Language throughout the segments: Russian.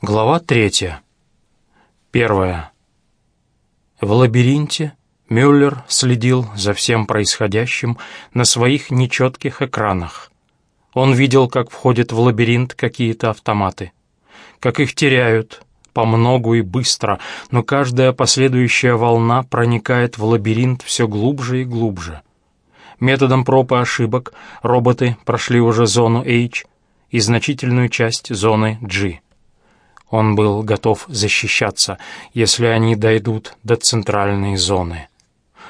Глава третья. Первая. В лабиринте Мюллер следил за всем происходящим на своих нечетких экранах. Он видел, как входят в лабиринт какие-то автоматы, как их теряют, по многу и быстро, но каждая последующая волна проникает в лабиринт все глубже и глубже. Методом проб и ошибок роботы прошли уже зону H и значительную часть зоны G. Он был готов защищаться, если они дойдут до центральной зоны.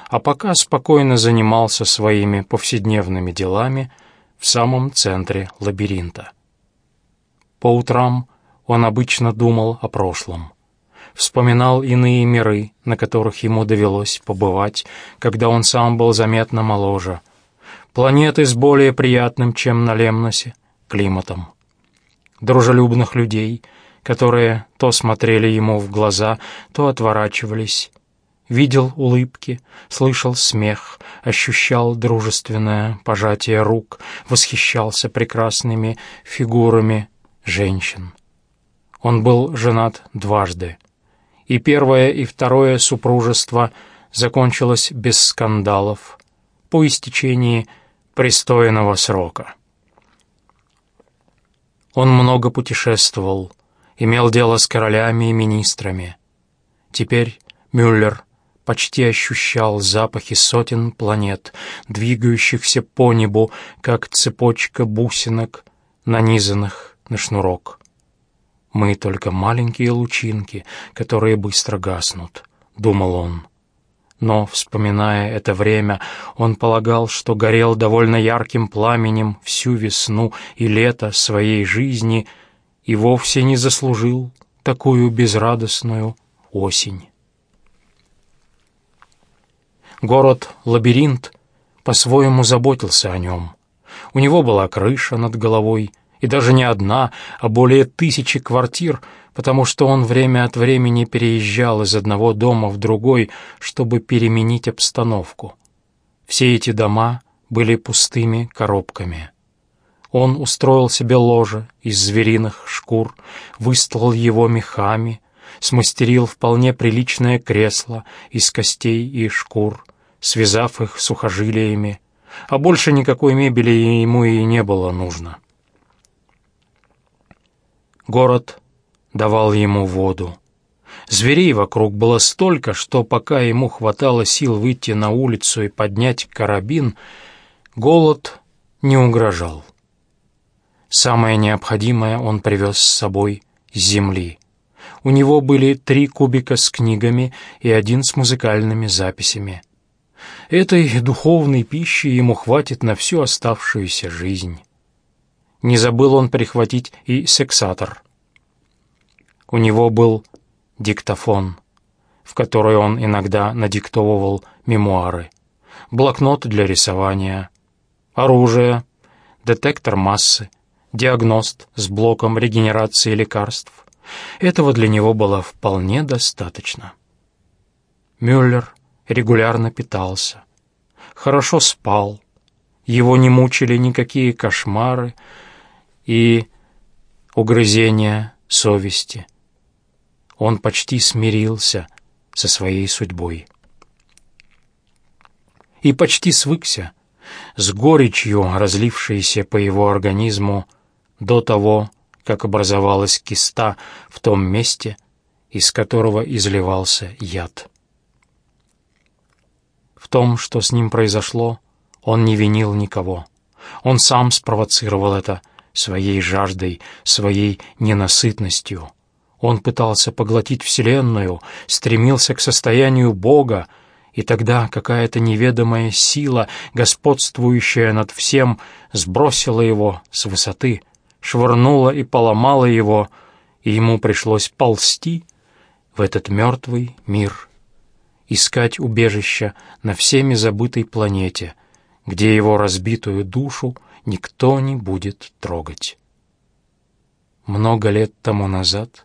А пока спокойно занимался своими повседневными делами в самом центре лабиринта. По утрам он обычно думал о прошлом. Вспоминал иные миры, на которых ему довелось побывать, когда он сам был заметно моложе. Планеты с более приятным, чем на Лемносе, климатом. Дружелюбных людей — которые то смотрели ему в глаза, то отворачивались. Видел улыбки, слышал смех, ощущал дружественное пожатие рук, восхищался прекрасными фигурами женщин. Он был женат дважды, и первое и второе супружество закончилось без скандалов по истечении пристойного срока. Он много путешествовал, имел дело с королями и министрами. Теперь Мюллер почти ощущал запахи сотен планет, двигающихся по небу, как цепочка бусинок, нанизанных на шнурок. «Мы только маленькие лучинки, которые быстро гаснут», — думал он. Но, вспоминая это время, он полагал, что горел довольно ярким пламенем всю весну и лето своей жизни — и вовсе не заслужил такую безрадостную осень. Город-лабиринт по-своему заботился о нем. У него была крыша над головой, и даже не одна, а более тысячи квартир, потому что он время от времени переезжал из одного дома в другой, чтобы переменить обстановку. Все эти дома были пустыми коробками. Он устроил себе ложе из звериных шкур, выстлал его мехами, смастерил вполне приличное кресло из костей и шкур, связав их сухожилиями, а больше никакой мебели ему и не было нужно. Город давал ему воду. Зверей вокруг было столько, что пока ему хватало сил выйти на улицу и поднять карабин, голод не угрожал. Самое необходимое он привез с собой с земли. У него были три кубика с книгами и один с музыкальными записями. Этой духовной пищи ему хватит на всю оставшуюся жизнь. Не забыл он прихватить и сексатор. У него был диктофон, в который он иногда надиктовывал мемуары, блокнот для рисования, оружие, детектор массы, диагност с блоком регенерации лекарств. Этого для него было вполне достаточно. Мюллер регулярно питался, хорошо спал, его не мучили никакие кошмары и угрызения совести. Он почти смирился со своей судьбой. И почти свыкся с горечью, разлившейся по его организму, до того, как образовалась киста в том месте, из которого изливался яд. В том, что с ним произошло, он не винил никого. Он сам спровоцировал это своей жаждой, своей ненасытностью. Он пытался поглотить Вселенную, стремился к состоянию Бога, и тогда какая-то неведомая сила, господствующая над всем, сбросила его с высоты, швырнула и поломала его, и ему пришлось ползти в этот мертвый мир, искать убежища на всеми забытой планете, где его разбитую душу никто не будет трогать. Много лет тому назад,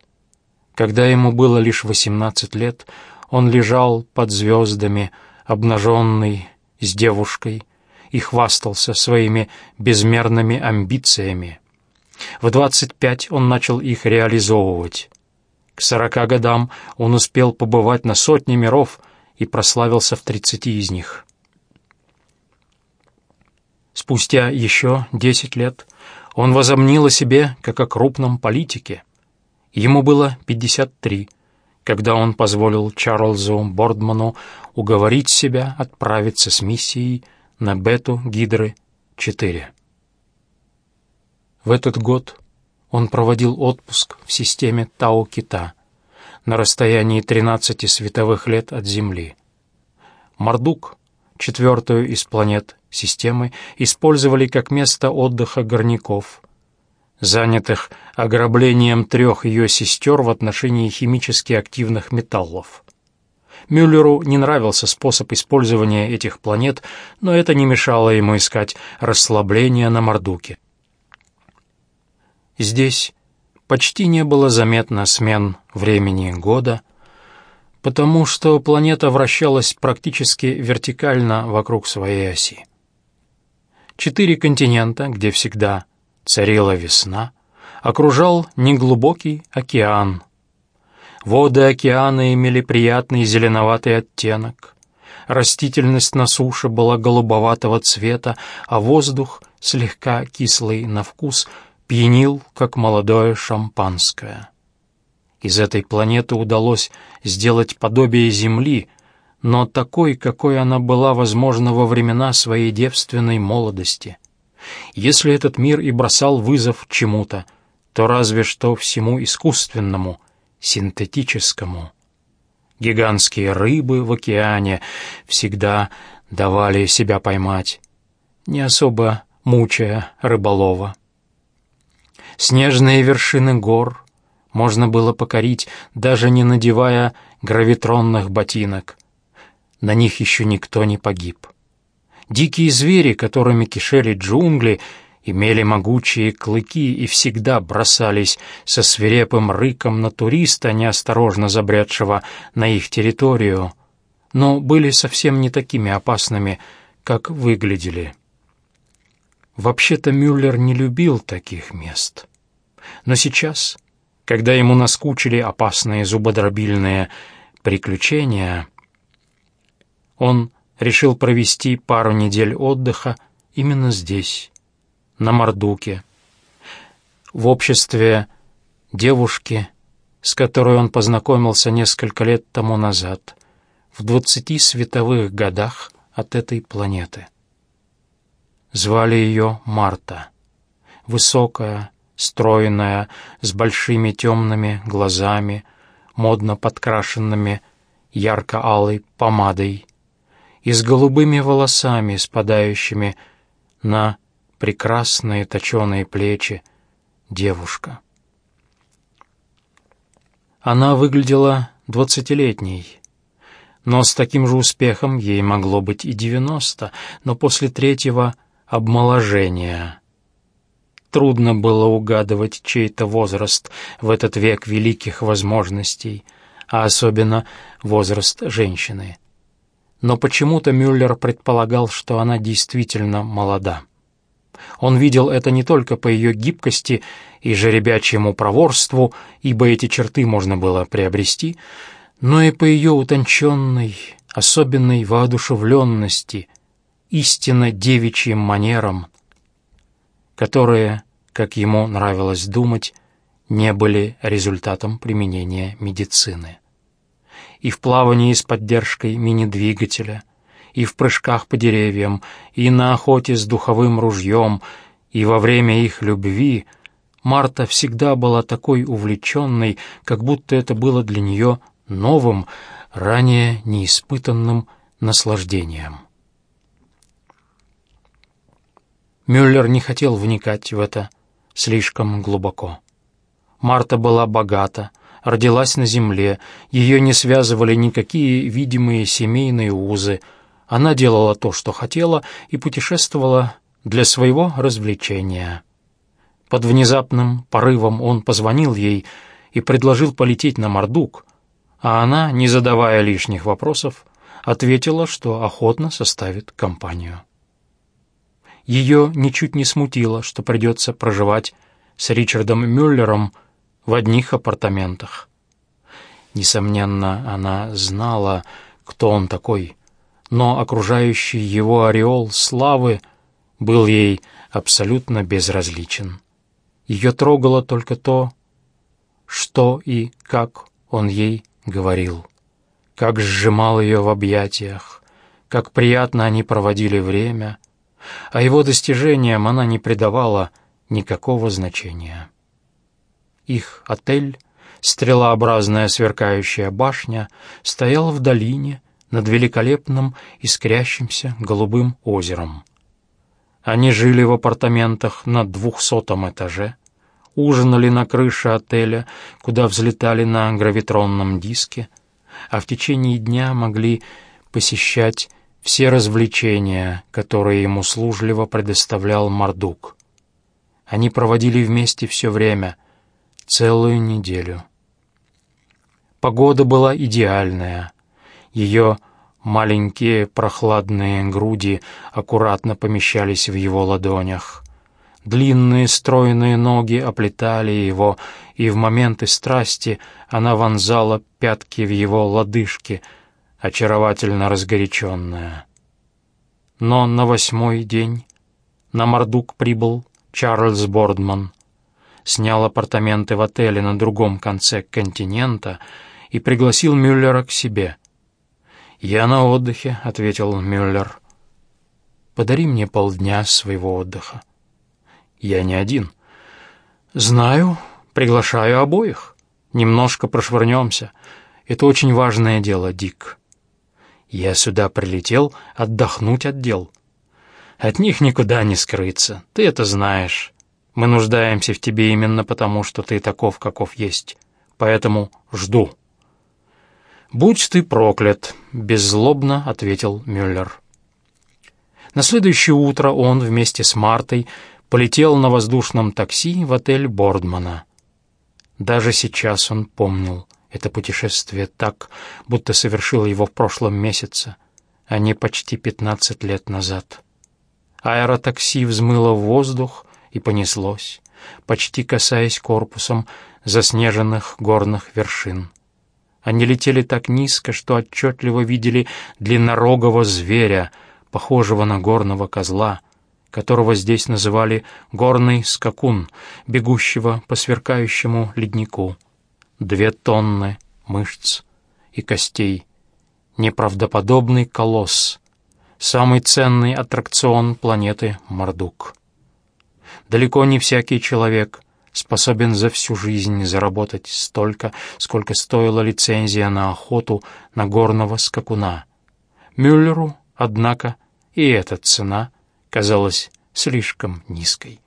когда ему было лишь восемнадцать лет, он лежал под звездами, обнаженный, с девушкой, и хвастался своими безмерными амбициями. В 25 он начал их реализовывать. К сорока годам он успел побывать на сотне миров и прославился в тридцати из них. Спустя еще десять лет он возомнил о себе как о крупном политике. Ему было пятьдесят три, когда он позволил Чарльзу Бордману уговорить себя отправиться с миссией на Бету Гидры-4. В этот год он проводил отпуск в системе Тау-Кита на расстоянии 13 световых лет от Земли. Мардук, четвертую из планет системы, использовали как место отдыха горняков, занятых ограблением трех ее сестер в отношении химически активных металлов. Мюллеру не нравился способ использования этих планет, но это не мешало ему искать расслабления на Мордуке. Здесь почти не было заметно смен времени года, потому что планета вращалась практически вертикально вокруг своей оси. Четыре континента, где всегда царила весна, окружал неглубокий океан. Воды океана имели приятный зеленоватый оттенок. Растительность на суше была голубоватого цвета, а воздух, слегка кислый на вкус, пьянил, как молодое шампанское. Из этой планеты удалось сделать подобие Земли, но такой, какой она была, возможно, во времена своей девственной молодости. Если этот мир и бросал вызов чему-то, то разве что всему искусственному, синтетическому. Гигантские рыбы в океане всегда давали себя поймать, не особо мучая рыболова. Снежные вершины гор можно было покорить, даже не надевая гравитронных ботинок. На них еще никто не погиб. Дикие звери, которыми кишели джунгли, имели могучие клыки и всегда бросались со свирепым рыком на туриста, неосторожно забредшего на их территорию, но были совсем не такими опасными, как выглядели. Вообще-то Мюллер не любил таких мест. Но сейчас, когда ему наскучили опасные зубодробильные приключения, он решил провести пару недель отдыха именно здесь, на Мордуке, в обществе девушки, с которой он познакомился несколько лет тому назад, в двадцати световых годах от этой планеты. Звали ее Марта. Высокая, стройная, с большими темными глазами, модно подкрашенными ярко-алой помадой и с голубыми волосами, спадающими на прекрасные точеные плечи девушка. Она выглядела двадцатилетней, но с таким же успехом ей могло быть и девяносто, но после третьего обмоложения. Трудно было угадывать чей-то возраст в этот век великих возможностей, а особенно возраст женщины. Но почему-то Мюллер предполагал, что она действительно молода. Он видел это не только по ее гибкости и жеребячьему проворству, ибо эти черты можно было приобрести, но и по ее утонченной, особенной воодушевленности — истинно девичьим манерам, которые, как ему нравилось думать, не были результатом применения медицины. И в плавании с поддержкой мини-двигателя, и в прыжках по деревьям, и на охоте с духовым ружьем, и во время их любви Марта всегда была такой увлеченной, как будто это было для нее новым, ранее неиспытанным наслаждением. Мюллер не хотел вникать в это слишком глубоко. Марта была богата, родилась на земле, ее не связывали никакие видимые семейные узы. Она делала то, что хотела, и путешествовала для своего развлечения. Под внезапным порывом он позвонил ей и предложил полететь на Мордук, а она, не задавая лишних вопросов, ответила, что охотно составит компанию. Ее ничуть не смутило, что придется проживать с Ричардом Мюллером в одних апартаментах. Несомненно, она знала, кто он такой, но окружающий его ореол славы был ей абсолютно безразличен. Ее трогало только то, что и как он ей говорил, как сжимал ее в объятиях, как приятно они проводили время, а его достижениям она не придавала никакого значения. Их отель, стрелообразная сверкающая башня, стоял в долине над великолепным искрящимся голубым озером. Они жили в апартаментах на двухсотом этаже, ужинали на крыше отеля, куда взлетали на гравитронном диске, а в течение дня могли посещать все развлечения, которые ему служливо предоставлял Мардук. Они проводили вместе все время, целую неделю. Погода была идеальная. Ее маленькие прохладные груди аккуратно помещались в его ладонях. Длинные стройные ноги оплетали его, и в моменты страсти она вонзала пятки в его лодыжки, очаровательно разгоряченная. Но на восьмой день на Мордук прибыл Чарльз Бордман, снял апартаменты в отеле на другом конце континента и пригласил Мюллера к себе. «Я на отдыхе», — ответил Мюллер. «Подари мне полдня своего отдыха». «Я не один». «Знаю, приглашаю обоих. Немножко прошвырнемся. Это очень важное дело, Дик». «Я сюда прилетел отдохнуть от дел». «От них никуда не скрыться, ты это знаешь. Мы нуждаемся в тебе именно потому, что ты таков, каков есть. Поэтому жду». «Будь ты проклят», — беззлобно ответил Мюллер. На следующее утро он вместе с Мартой полетел на воздушном такси в отель Бордмана. Даже сейчас он помнил это путешествие так, будто совершил его в прошлом месяце, а не почти пятнадцать лет назад. Аэротакси взмыло в воздух и понеслось, почти касаясь корпусом заснеженных горных вершин. Они летели так низко, что отчетливо видели длиннорогого зверя, похожего на горного козла, которого здесь называли горный скакун, бегущего по сверкающему леднику. Две тонны мышц и костей. Неправдоподобный колосс, самый ценный аттракцион планеты Мордук. Далеко не всякий человек способен за всю жизнь заработать столько, сколько стоила лицензия на охоту на горного скакуна. Мюллеру, однако, и эта цена казалась слишком низкой.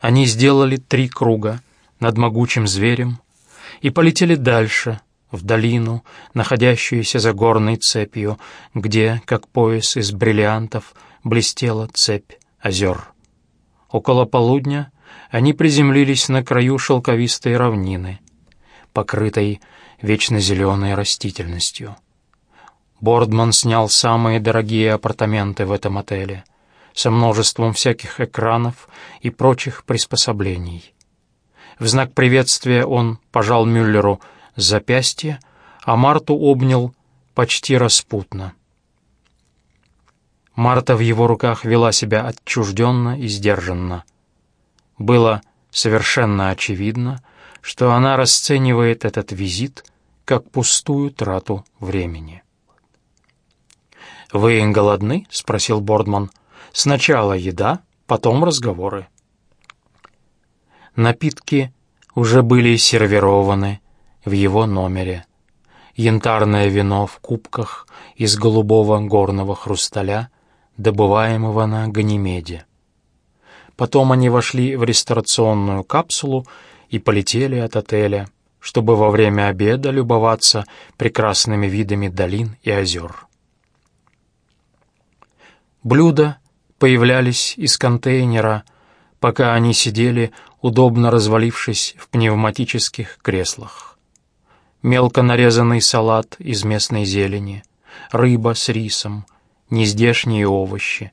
Они сделали три круга над могучим зверем и полетели дальше, в долину, находящуюся за горной цепью, где, как пояс из бриллиантов, блестела цепь озер. Около полудня они приземлились на краю шелковистой равнины, покрытой вечно зеленой растительностью. Бордман снял самые дорогие апартаменты в этом отеле, со множеством всяких экранов и прочих приспособлений. В знак приветствия он пожал Мюллеру запястье, а Марту обнял почти распутно. Марта в его руках вела себя отчужденно и сдержанно. Было совершенно очевидно, что она расценивает этот визит как пустую трату времени. «Вы голодны?» — спросил Бордман. «Сначала еда, потом разговоры». Напитки уже были сервированы в его номере. Янтарное вино в кубках из голубого горного хрусталя добываемого на Ганимеде. Потом они вошли в ресторационную капсулу и полетели от отеля, чтобы во время обеда любоваться прекрасными видами долин и озер. Блюда появлялись из контейнера, пока они сидели, удобно развалившись в пневматических креслах. Мелко нарезанный салат из местной зелени, рыба с рисом, нездешние овощи,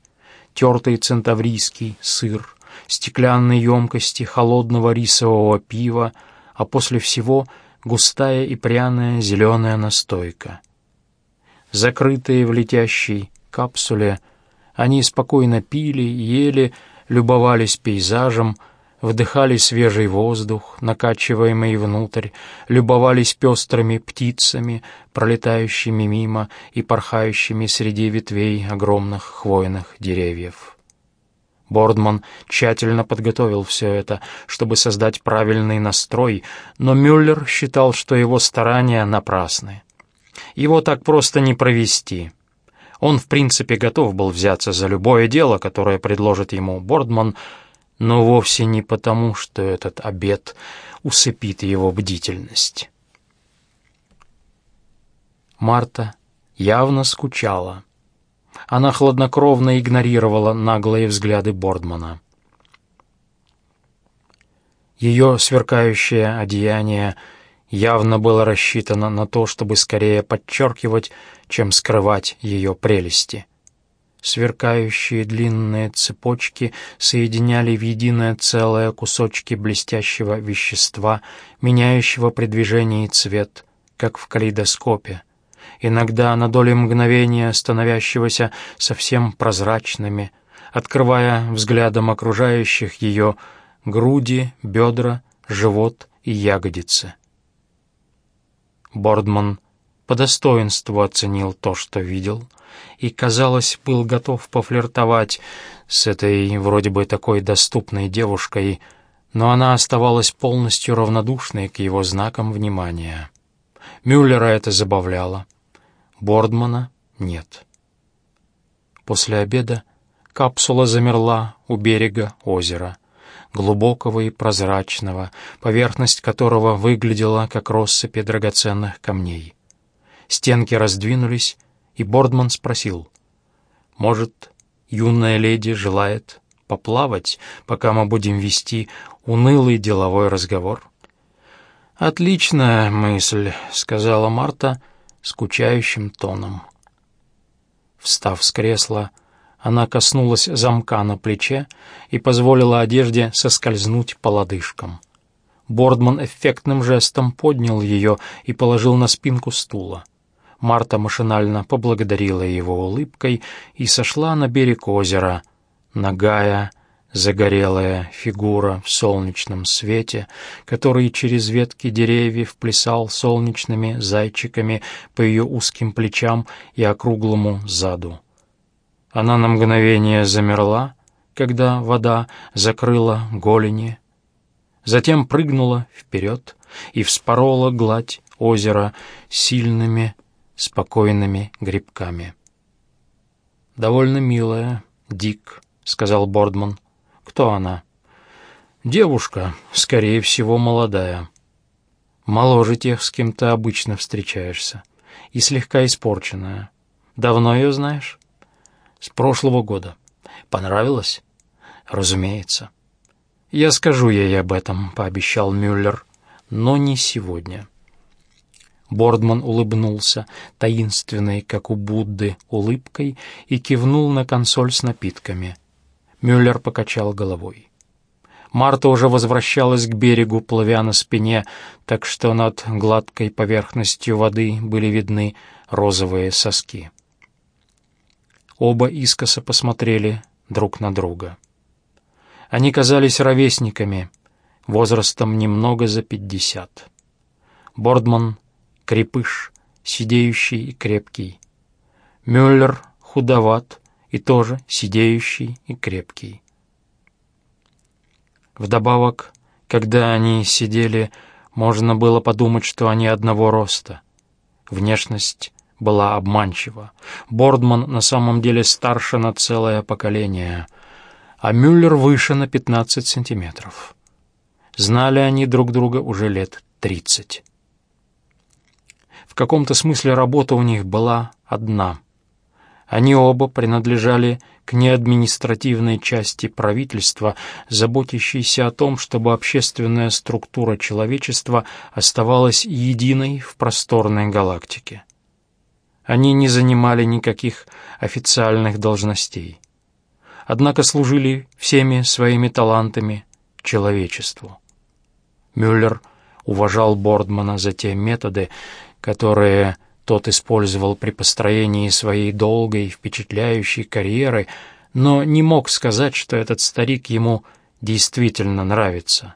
тертый центаврийский сыр, стеклянные емкости холодного рисового пива, а после всего густая и пряная зеленая настойка. Закрытые в летящей капсуле, они спокойно пили, ели, любовались пейзажем, вдыхали свежий воздух, накачиваемый внутрь, любовались пестрыми птицами, пролетающими мимо и порхающими среди ветвей огромных хвойных деревьев. Бордман тщательно подготовил все это, чтобы создать правильный настрой, но Мюллер считал, что его старания напрасны. Его так просто не провести. Он, в принципе, готов был взяться за любое дело, которое предложит ему Бордман, но вовсе не потому, что этот обед усыпит его бдительность. Марта явно скучала. Она хладнокровно игнорировала наглые взгляды Бордмана. Ее сверкающее одеяние явно было рассчитано на то, чтобы скорее подчеркивать, чем скрывать ее прелести. Сверкающие длинные цепочки соединяли в единое целое кусочки блестящего вещества, меняющего при движении цвет, как в калейдоскопе, иногда на доли мгновения становящегося совсем прозрачными, открывая взглядом окружающих ее груди, бедра, живот и ягодицы. Бордман по достоинству оценил то, что видел, и, казалось, был готов пофлиртовать с этой вроде бы такой доступной девушкой, но она оставалась полностью равнодушной к его знакам внимания. Мюллера это забавляло. Бордмана нет. После обеда капсула замерла у берега озера, глубокого и прозрачного, поверхность которого выглядела как россыпи драгоценных камней. Стенки раздвинулись, и Бордман спросил, «Может, юная леди желает поплавать, пока мы будем вести унылый деловой разговор?» «Отличная мысль», — сказала Марта, — скучающим тоном. Встав с кресла, она коснулась замка на плече и позволила одежде соскользнуть по лодыжкам. Бордман эффектным жестом поднял ее и положил на спинку стула. Марта машинально поблагодарила его улыбкой и сошла на берег озера, нагая, Загорелая фигура в солнечном свете, который через ветки деревьев плясал солнечными зайчиками по ее узким плечам и округлому заду. Она на мгновение замерла, когда вода закрыла голени, затем прыгнула вперед и вспорола гладь озера сильными, спокойными грибками. «Довольно милая, Дик», — сказал Бордман. Кто она? Девушка, скорее всего, молодая. Моложе тех, с кем ты обычно встречаешься. И слегка испорченная. Давно ее знаешь? С прошлого года. Понравилось? Разумеется. Я скажу ей об этом, пообещал Мюллер, но не сегодня. Бордман улыбнулся, таинственной, как у Будды, улыбкой и кивнул на консоль с напитками. Мюллер покачал головой. Марта уже возвращалась к берегу, плывя на спине, так что над гладкой поверхностью воды были видны розовые соски. Оба искоса посмотрели друг на друга. Они казались ровесниками, возрастом немного за пятьдесят. Бордман — крепыш, сидеющий и крепкий. Мюллер — худоват, и тоже сидеющий и крепкий. Вдобавок, когда они сидели, можно было подумать, что они одного роста. Внешность была обманчива. Бордман на самом деле старше на целое поколение, а Мюллер выше на 15 сантиметров. Знали они друг друга уже лет тридцать. В каком-то смысле работа у них была одна — они оба принадлежали к неадминистративной части правительства, заботящейся о том, чтобы общественная структура человечества оставалась единой в просторной галактике. Они не занимали никаких официальных должностей, однако служили всеми своими талантами человечеству. Мюллер уважал Бордмана за те методы, которые тот использовал при построении своей долгой, впечатляющей карьеры, но не мог сказать, что этот старик ему действительно нравится.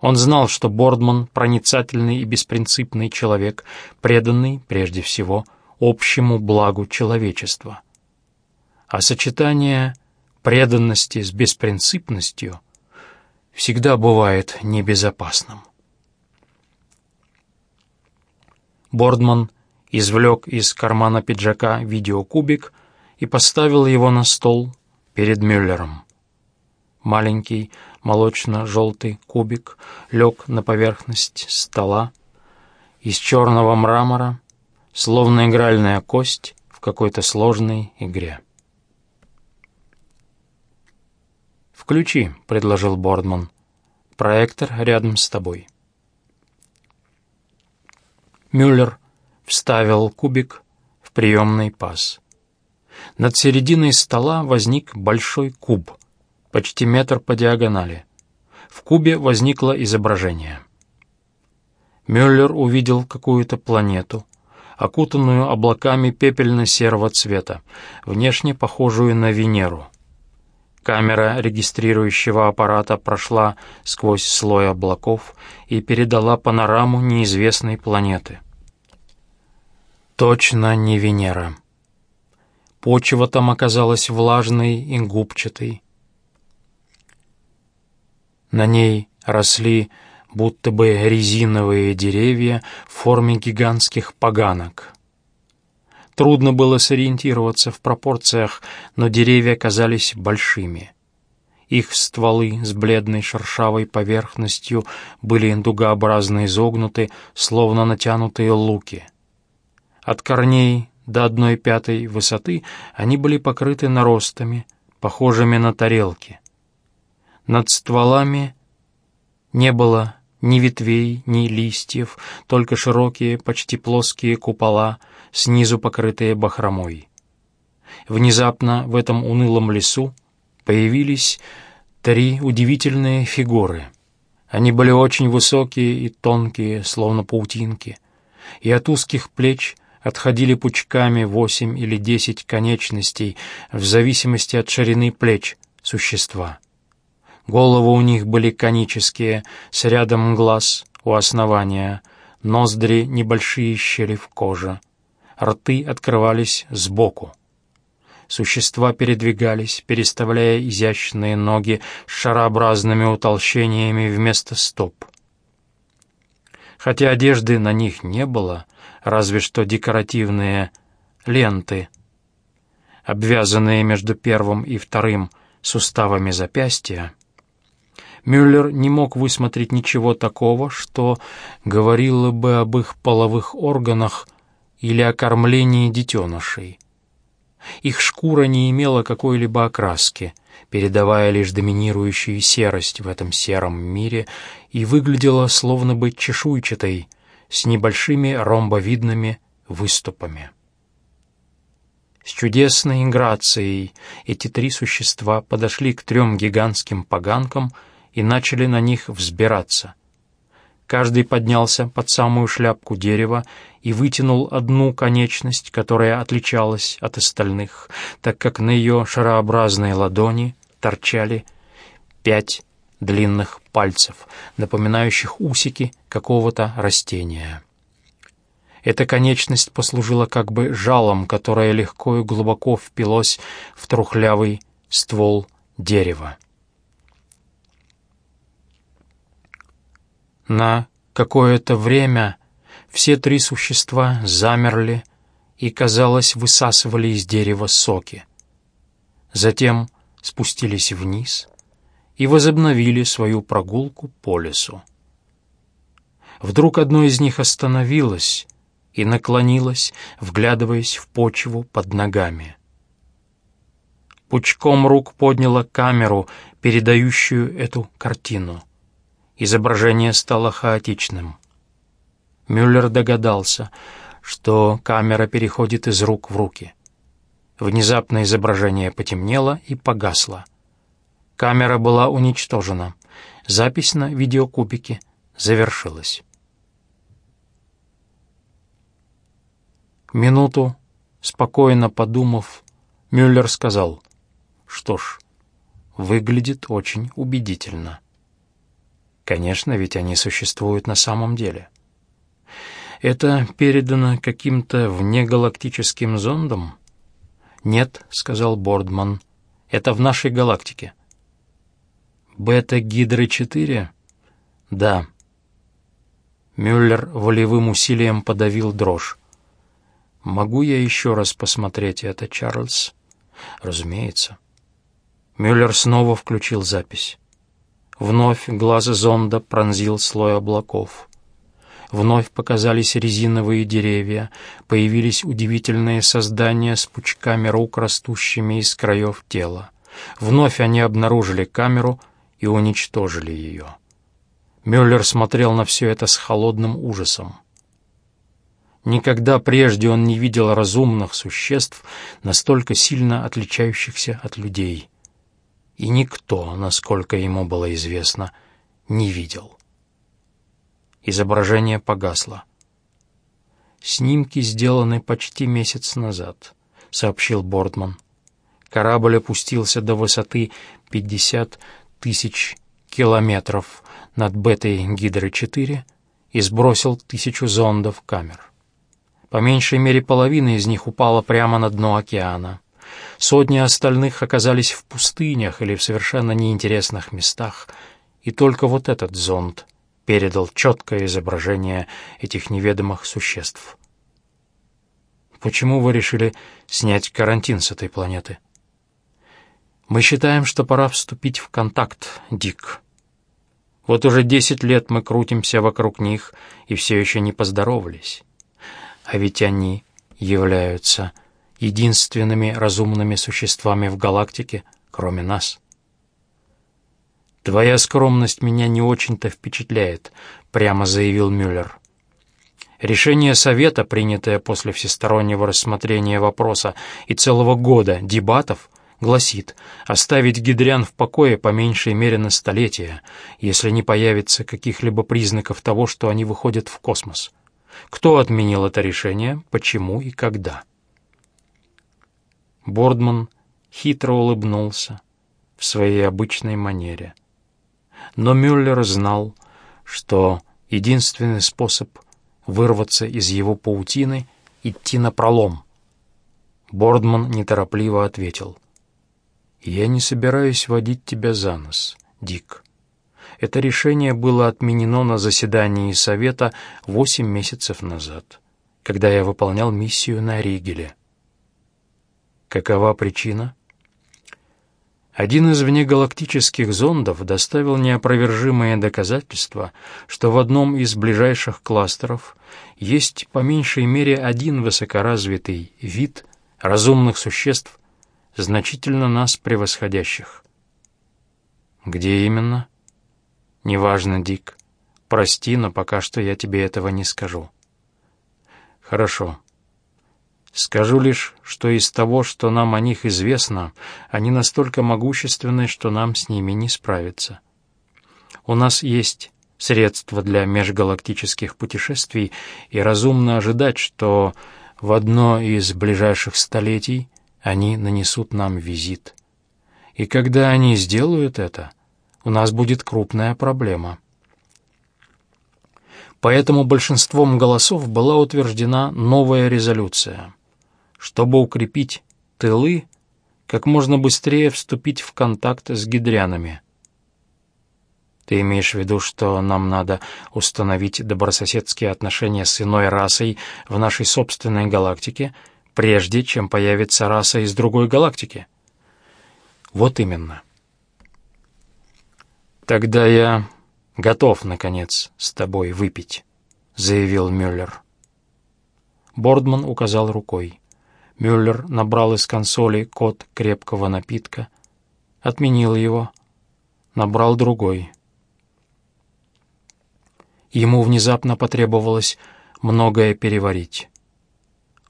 Он знал, что Бордман — проницательный и беспринципный человек, преданный, прежде всего, общему благу человечества. А сочетание преданности с беспринципностью всегда бывает небезопасным. Бордман извлек из кармана пиджака видеокубик и поставил его на стол перед Мюллером. Маленький молочно-желтый кубик лег на поверхность стола из черного мрамора, словно игральная кость в какой-то сложной игре. «Включи», — предложил Бордман. «Проектор рядом с тобой». Мюллер вставил кубик в приемный паз. Над серединой стола возник большой куб, почти метр по диагонали. В кубе возникло изображение. Мюллер увидел какую-то планету, окутанную облаками пепельно-серого цвета, внешне похожую на Венеру. Камера регистрирующего аппарата прошла сквозь слой облаков и передала панораму неизвестной планеты. Точно не Венера. Почва там оказалась влажной и губчатой. На ней росли будто бы резиновые деревья в форме гигантских поганок. Трудно было сориентироваться в пропорциях, но деревья казались большими. Их стволы с бледной шершавой поверхностью были дугообразно изогнуты, словно натянутые луки — от корней до одной пятой высоты они были покрыты наростами, похожими на тарелки. Над стволами не было ни ветвей, ни листьев, только широкие, почти плоские купола, снизу покрытые бахромой. Внезапно в этом унылом лесу появились три удивительные фигуры. Они были очень высокие и тонкие, словно паутинки, и от узких плеч — отходили пучками восемь или десять конечностей в зависимости от ширины плеч существа. Головы у них были конические, с рядом глаз у основания, ноздри — небольшие щели в коже, рты открывались сбоку. Существа передвигались, переставляя изящные ноги с шарообразными утолщениями вместо стоп. Хотя одежды на них не было — разве что декоративные ленты, обвязанные между первым и вторым суставами запястья, Мюллер не мог высмотреть ничего такого, что говорило бы об их половых органах или о кормлении детенышей. Их шкура не имела какой-либо окраски, передавая лишь доминирующую серость в этом сером мире, и выглядела словно бы чешуйчатой, с небольшими ромбовидными выступами. С чудесной грацией эти три существа подошли к трем гигантским поганкам и начали на них взбираться. Каждый поднялся под самую шляпку дерева и вытянул одну конечность, которая отличалась от остальных, так как на ее шарообразной ладони торчали пять длинных пальцев, напоминающих усики какого-то растения. Эта конечность послужила как бы жалом, которое легко и глубоко впилось в трухлявый ствол дерева. На какое-то время все три существа замерли и, казалось, высасывали из дерева соки. Затем спустились вниз и возобновили свою прогулку по лесу. Вдруг одно из них остановилось и наклонилось, вглядываясь в почву под ногами. Пучком рук подняла камеру, передающую эту картину. Изображение стало хаотичным. Мюллер догадался, что камера переходит из рук в руки. Внезапно изображение потемнело и погасло. Камера была уничтожена. Запись на видеокубике завершилась. Минуту, спокойно подумав, Мюллер сказал, «Что ж, выглядит очень убедительно. Конечно, ведь они существуют на самом деле. Это передано каким-то внегалактическим зондом?» «Нет», — сказал Бордман, — «это в нашей галактике». «Бета-гидры-4?» «Да». Мюллер волевым усилием подавил дрожь. «Могу я еще раз посмотреть это, Чарльз?» «Разумеется». Мюллер снова включил запись. Вновь глаз зонда пронзил слой облаков. Вновь показались резиновые деревья, появились удивительные создания с пучками рук, растущими из краев тела. Вновь они обнаружили камеру и уничтожили ее. Мюллер смотрел на все это с холодным ужасом. Никогда прежде он не видел разумных существ, настолько сильно отличающихся от людей. И никто, насколько ему было известно, не видел. Изображение погасло. «Снимки сделаны почти месяц назад», — сообщил Бордман. Корабль опустился до высоты 50 тысяч километров над бетой Гидры-4 и сбросил тысячу зондов камер. По меньшей мере половина из них упала прямо на дно океана. Сотни остальных оказались в пустынях или в совершенно неинтересных местах, и только вот этот зонд передал четкое изображение этих неведомых существ. Почему вы решили снять карантин с этой планеты? Мы считаем, что пора вступить в контакт, Дик. Вот уже десять лет мы крутимся вокруг них и все еще не поздоровались. А ведь они являются единственными разумными существами в галактике, кроме нас. «Твоя скромность меня не очень-то впечатляет», — прямо заявил Мюллер. Решение Совета, принятое после всестороннего рассмотрения вопроса и целого года дебатов, гласит оставить гидрян в покое по меньшей мере на столетие, если не появится каких-либо признаков того, что они выходят в космос. Кто отменил это решение, почему и когда? Бордман хитро улыбнулся в своей обычной манере. Но Мюллер знал, что единственный способ вырваться из его паутины — идти на пролом. Бордман неторопливо ответил. «Я не собираюсь водить тебя за нос, Дик. Это решение было отменено на заседании Совета восемь месяцев назад, когда я выполнял миссию на Ригеле. Какова причина? Один из внегалактических зондов доставил неопровержимое доказательство, что в одном из ближайших кластеров есть по меньшей мере один высокоразвитый вид разумных существ, значительно нас превосходящих. Где именно? «Неважно, Дик. Прости, но пока что я тебе этого не скажу». «Хорошо. Скажу лишь, что из того, что нам о них известно, они настолько могущественны, что нам с ними не справиться. У нас есть средства для межгалактических путешествий, и разумно ожидать, что в одно из ближайших столетий они нанесут нам визит. И когда они сделают это, у нас будет крупная проблема. Поэтому большинством голосов была утверждена новая резолюция. Чтобы укрепить тылы, как можно быстрее вступить в контакт с гидрянами. Ты имеешь в виду, что нам надо установить добрососедские отношения с иной расой в нашей собственной галактике, прежде чем появится раса из другой галактики? Вот именно. «Тогда я готов, наконец, с тобой выпить», — заявил Мюллер. Бордман указал рукой. Мюллер набрал из консоли код крепкого напитка, отменил его, набрал другой. Ему внезапно потребовалось многое переварить.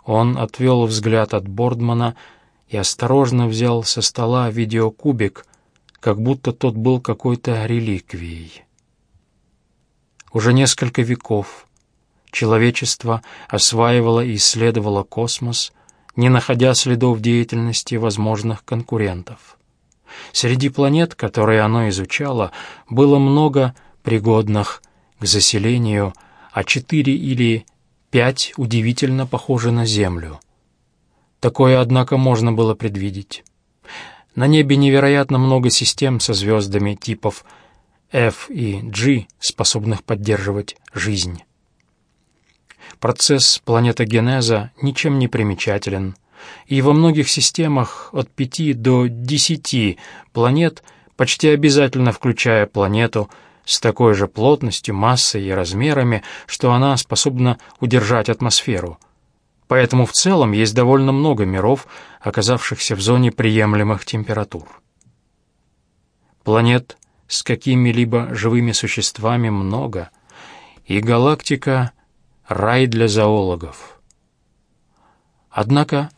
Он отвел взгляд от Бордмана и осторожно взял со стола видеокубик — как будто тот был какой-то реликвией. Уже несколько веков человечество осваивало и исследовало космос, не находя следов деятельности возможных конкурентов. Среди планет, которые оно изучало, было много пригодных к заселению, а четыре или пять удивительно похожи на Землю. Такое, однако, можно было предвидеть. На небе невероятно много систем со звездами типов F и G, способных поддерживать жизнь. Процесс планетогенеза ничем не примечателен, и во многих системах от пяти до десяти планет, почти обязательно включая планету, с такой же плотностью, массой и размерами, что она способна удержать атмосферу. Поэтому в целом есть довольно много миров, оказавшихся в зоне приемлемых температур. Планет с какими-либо живыми существами много, и галактика — рай для зоологов. Однако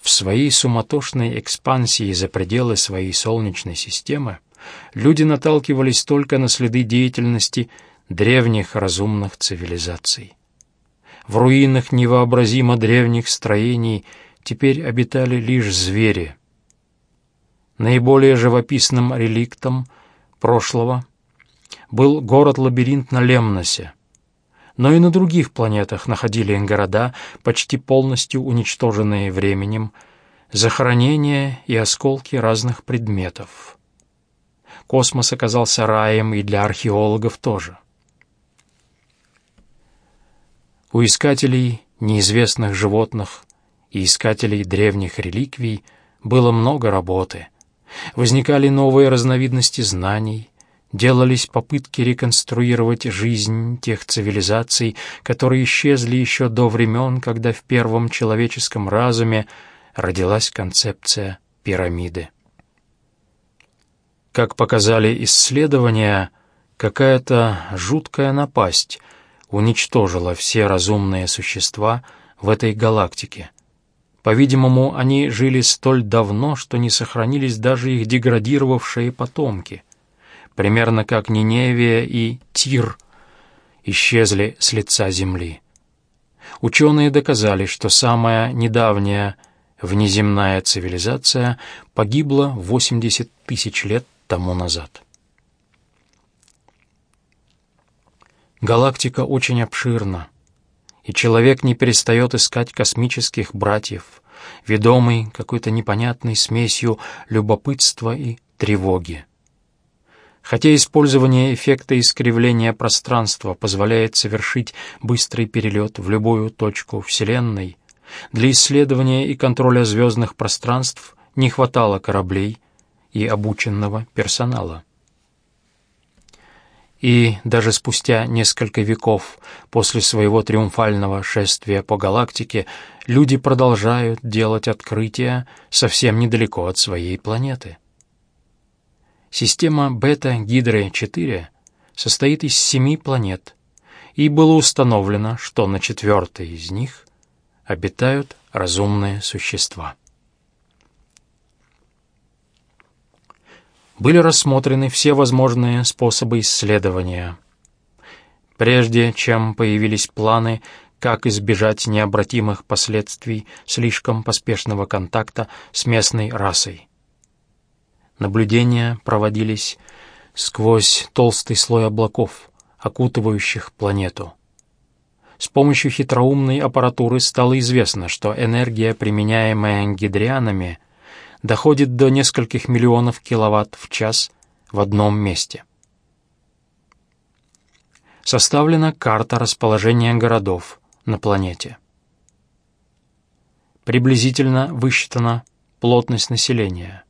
в своей суматошной экспансии за пределы своей Солнечной системы люди наталкивались только на следы деятельности древних разумных цивилизаций. В руинах невообразимо древних строений теперь обитали лишь звери. Наиболее живописным реликтом прошлого был город-лабиринт на Лемносе, но и на других планетах находили города, почти полностью уничтоженные временем, захоронения и осколки разных предметов космос оказался раем и для археологов тоже. У искателей неизвестных животных и искателей древних реликвий было много работы. Возникали новые разновидности знаний, делались попытки реконструировать жизнь тех цивилизаций, которые исчезли еще до времен, когда в первом человеческом разуме родилась концепция пирамиды. Как показали исследования, какая-то жуткая напасть уничтожила все разумные существа в этой галактике. По-видимому, они жили столь давно, что не сохранились даже их деградировавшие потомки. Примерно как Ниневия и Тир исчезли с лица Земли. Ученые доказали, что самая недавняя внеземная цивилизация погибла 80 тысяч лет тому назад. Галактика очень обширна, и человек не перестает искать космических братьев, ведомый какой-то непонятной смесью любопытства и тревоги. Хотя использование эффекта искривления пространства позволяет совершить быстрый перелет в любую точку Вселенной, для исследования и контроля звездных пространств не хватало кораблей, и обученного персонала. И даже спустя несколько веков после своего триумфального шествия по галактике люди продолжают делать открытия совсем недалеко от своей планеты. Система Бета-Гидры-4 состоит из семи планет, и было установлено, что на четвертой из них обитают разумные существа. были рассмотрены все возможные способы исследования. Прежде чем появились планы, как избежать необратимых последствий слишком поспешного контакта с местной расой. Наблюдения проводились сквозь толстый слой облаков, окутывающих планету. С помощью хитроумной аппаратуры стало известно, что энергия, применяемая гидрианами, доходит до нескольких миллионов киловатт в час в одном месте. Составлена карта расположения городов на планете. Приблизительно высчитана плотность населения.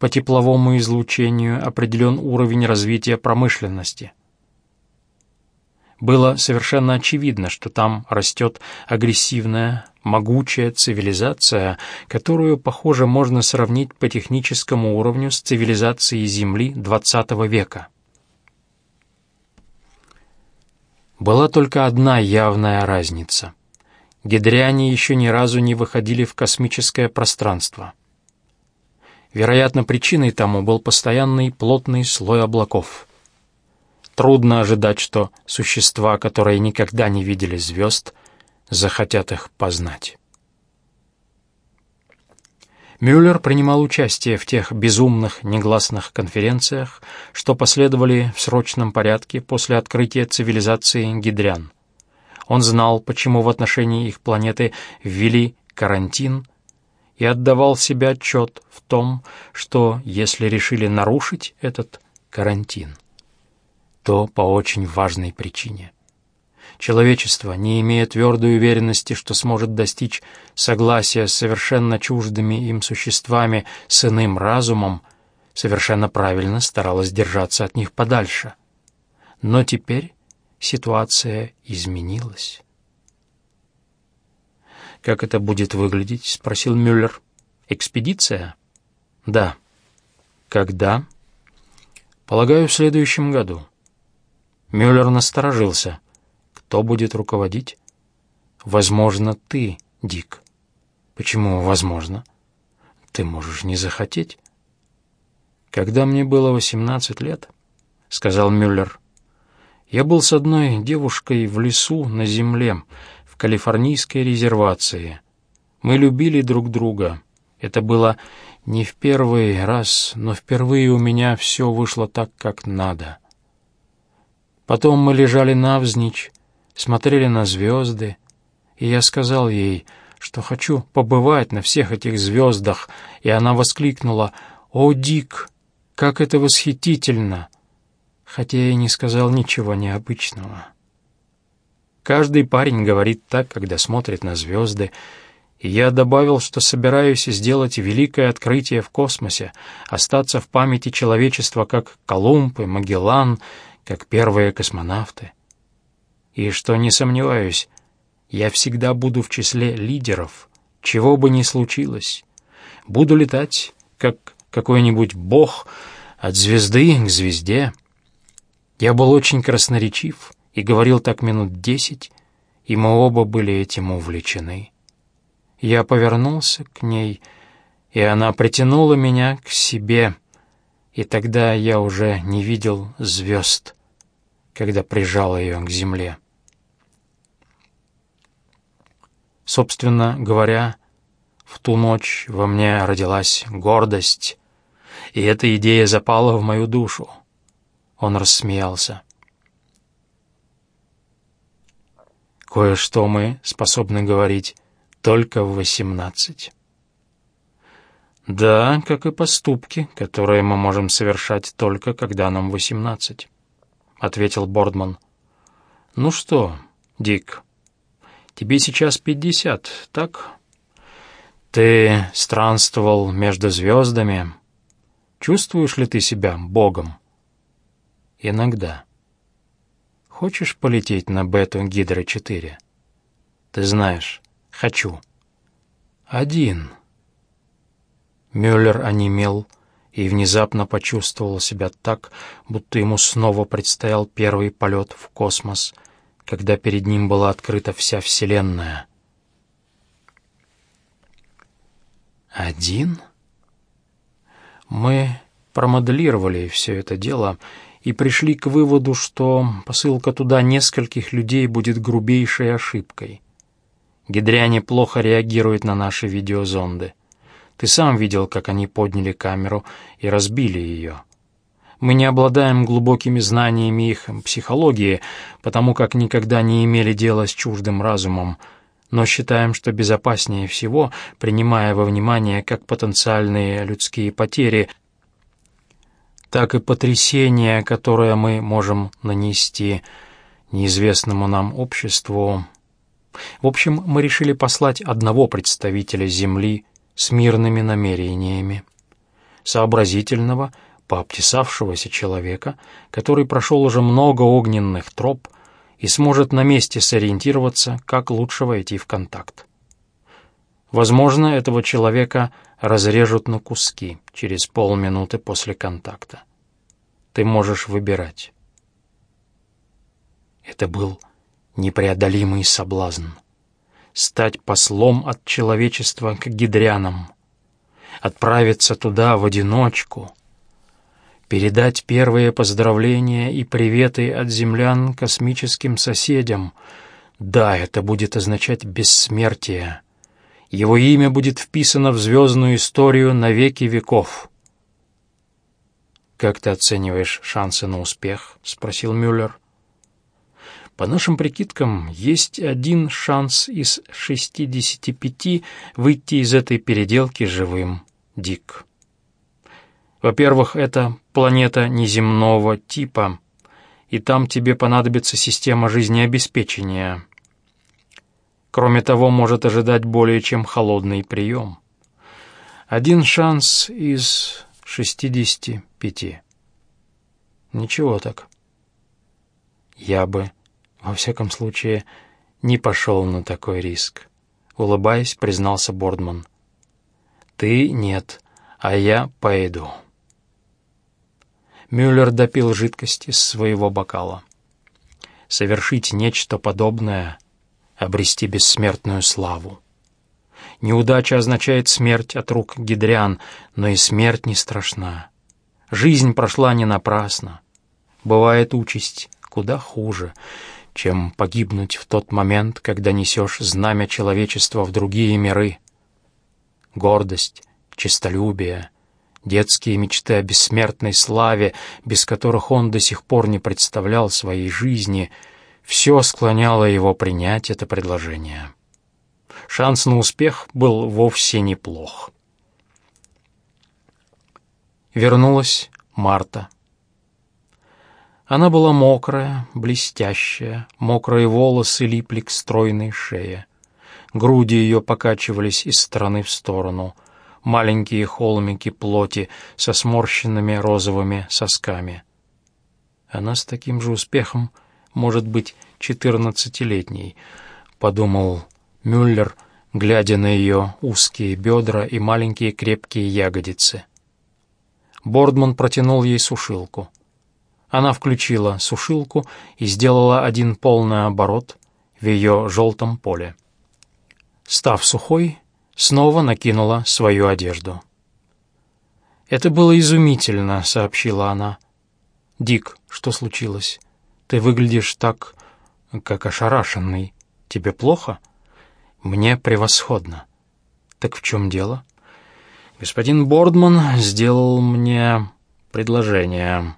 По тепловому излучению определен уровень развития промышленности – было совершенно очевидно, что там растет агрессивная, могучая цивилизация, которую, похоже, можно сравнить по техническому уровню с цивилизацией Земли XX века. Была только одна явная разница. Гидряне еще ни разу не выходили в космическое пространство. Вероятно, причиной тому был постоянный плотный слой облаков — Трудно ожидать, что существа, которые никогда не видели звезд, захотят их познать. Мюллер принимал участие в тех безумных негласных конференциях, что последовали в срочном порядке после открытия цивилизации гидрян. Он знал, почему в отношении их планеты ввели карантин и отдавал себе отчет в том, что если решили нарушить этот карантин, то по очень важной причине. Человечество, не имея твердой уверенности, что сможет достичь согласия с совершенно чуждыми им существами с иным разумом, совершенно правильно старалось держаться от них подальше. Но теперь ситуация изменилась. «Как это будет выглядеть?» — спросил Мюллер. «Экспедиция?» «Да». «Когда?» «Полагаю, в следующем году». Мюллер насторожился. «Кто будет руководить?» «Возможно, ты, Дик». «Почему возможно?» «Ты можешь не захотеть». «Когда мне было восемнадцать лет», — сказал Мюллер, — «я был с одной девушкой в лесу на земле, калифорнийской резервации. Мы любили друг друга. Это было не в первый раз, но впервые у меня все вышло так, как надо. Потом мы лежали навзничь, смотрели на звезды, и я сказал ей, что хочу побывать на всех этих звездах, и она воскликнула «О, Дик, как это восхитительно!» хотя я и не сказал ничего необычного. Каждый парень говорит так, когда смотрит на звезды. И я добавил, что собираюсь сделать великое открытие в космосе, остаться в памяти человечества, как Колумб и Магеллан, как первые космонавты. И что, не сомневаюсь, я всегда буду в числе лидеров, чего бы ни случилось. Буду летать, как какой-нибудь бог, от звезды к звезде. Я был очень красноречив — и говорил так минут десять, и мы оба были этим увлечены. Я повернулся к ней, и она притянула меня к себе, и тогда я уже не видел звезд, когда прижал ее к земле. Собственно говоря, в ту ночь во мне родилась гордость, и эта идея запала в мою душу. Он рассмеялся. Кое-что мы способны говорить только в восемнадцать. Да, как и поступки, которые мы можем совершать только когда нам восемнадцать, ответил Бордман. Ну что, Дик, тебе сейчас пятьдесят, так? Ты странствовал между звездами. Чувствуешь ли ты себя Богом? Иногда. Хочешь полететь на Бету Гидро-4? Ты знаешь, хочу. Один. Мюллер онемел и внезапно почувствовал себя так, будто ему снова предстоял первый полет в космос, когда перед ним была открыта вся Вселенная. Один? Мы промоделировали все это дело и пришли к выводу, что посылка туда нескольких людей будет грубейшей ошибкой. Гидряне плохо реагируют на наши видеозонды. Ты сам видел, как они подняли камеру и разбили ее. Мы не обладаем глубокими знаниями их психологии, потому как никогда не имели дела с чуждым разумом, но считаем, что безопаснее всего, принимая во внимание как потенциальные людские потери, так и потрясение, которое мы можем нанести неизвестному нам обществу. В общем, мы решили послать одного представителя Земли с мирными намерениями, сообразительного, пообтесавшегося человека, который прошел уже много огненных троп и сможет на месте сориентироваться, как лучше войти в контакт. Возможно, этого человека разрежут на куски через полминуты после контакта. Ты можешь выбирать. Это был непреодолимый соблазн. Стать послом от человечества к гидрянам. Отправиться туда в одиночку. передать первые поздравления и приветы от землян космическим соседям. Да, это будет означать бессмертие. Его имя будет вписано в звездную историю на веки веков. «Как ты оцениваешь шансы на успех?» — спросил Мюллер. «По нашим прикидкам, есть один шанс из 65 выйти из этой переделки живым, Дик». Во-первых, это планета неземного типа, и там тебе понадобится система жизнеобеспечения. Кроме того, может ожидать более чем холодный прием. Один шанс из шестидесяти пяти. Ничего так. Я бы, во всяком случае, не пошел на такой риск. Улыбаясь, признался Бордман. Ты нет, а я пойду. Мюллер допил жидкость из своего бокала. Совершить нечто подобное — обрести бессмертную славу. Неудача означает смерть от рук гидриан, но и смерть не страшна. Жизнь прошла не напрасно. Бывает участь куда хуже, чем погибнуть в тот момент, когда несешь знамя человечества в другие миры. Гордость, честолюбие — детские мечты о бессмертной славе, без которых он до сих пор не представлял своей жизни, все склоняло его принять это предложение. Шанс на успех был вовсе неплох. Вернулась Марта. Она была мокрая, блестящая, мокрые волосы липли к стройной шее. Груди ее покачивались из стороны в сторону — маленькие холмики плоти со сморщенными розовыми сосками. Она с таким же успехом может быть четырнадцатилетней, подумал Мюллер, глядя на ее узкие бедра и маленькие крепкие ягодицы. Бордман протянул ей сушилку. Она включила сушилку и сделала один полный оборот в ее желтом поле. Став сухой, снова накинула свою одежду. «Это было изумительно», — сообщила она. «Дик, что случилось? Ты выглядишь так, как ошарашенный. Тебе плохо?» «Мне превосходно». «Так в чем дело?» «Господин Бордман сделал мне предложение».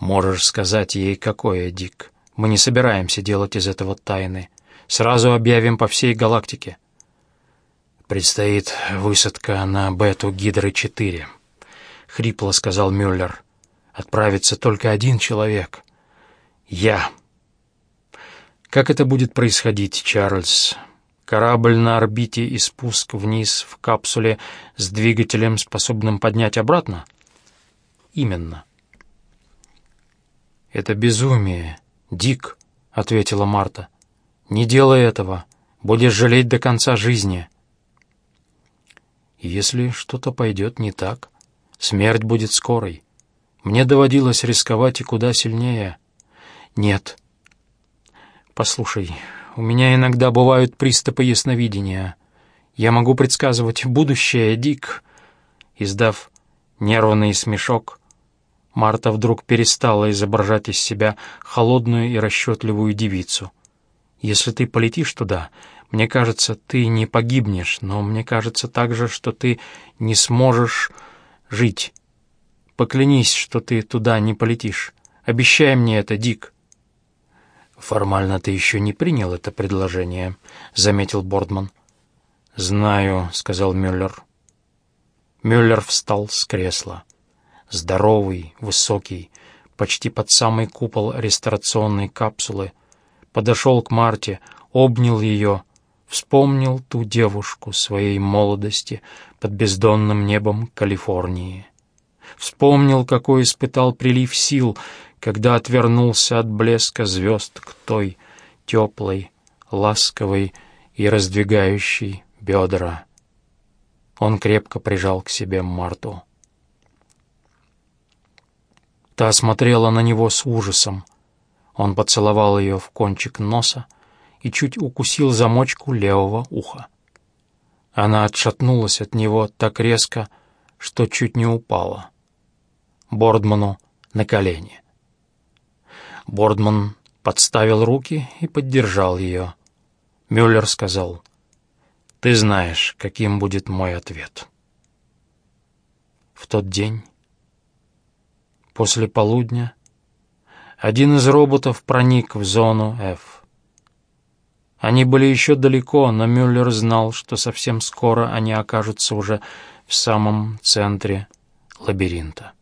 «Можешь сказать ей, какое, Дик. Мы не собираемся делать из этого тайны. Сразу объявим по всей галактике». «Предстоит высадка на Бету Гидры-4», — хрипло сказал Мюллер. «Отправится только один человек. Я». «Как это будет происходить, Чарльз? Корабль на орбите и спуск вниз в капсуле с двигателем, способным поднять обратно?» «Именно». «Это безумие, Дик», — ответила Марта. «Не делай этого. Будешь жалеть до конца жизни». Если что-то пойдет не так, смерть будет скорой. Мне доводилось рисковать и куда сильнее. Нет. Послушай, у меня иногда бывают приступы ясновидения. Я могу предсказывать будущее, Дик. Издав нервный смешок, Марта вдруг перестала изображать из себя холодную и расчетливую девицу. «Если ты полетишь туда, мне кажется, ты не погибнешь, но мне кажется также, что ты не сможешь жить. Поклянись, что ты туда не полетишь. Обещай мне это, Дик». «Формально ты еще не принял это предложение», — заметил Бордман. «Знаю», — сказал Мюллер. Мюллер встал с кресла. Здоровый, высокий, почти под самый купол ресторационной капсулы, подошел к Марте, обнял ее вспомнил ту девушку своей молодости под бездонным небом Калифорнии. Вспомнил, какой испытал прилив сил, когда отвернулся от блеска звезд к той теплой, ласковой и раздвигающей бедра. Он крепко прижал к себе Марту. Та смотрела на него с ужасом. Он поцеловал ее в кончик носа, и чуть укусил замочку левого уха. Она отшатнулась от него так резко, что чуть не упала. Бордману на колени. Бордман подставил руки и поддержал ее. Мюллер сказал, «Ты знаешь, каким будет мой ответ». В тот день, после полудня, один из роботов проник в зону F. Они были еще далеко, но Мюллер знал, что совсем скоро они окажутся уже в самом центре лабиринта.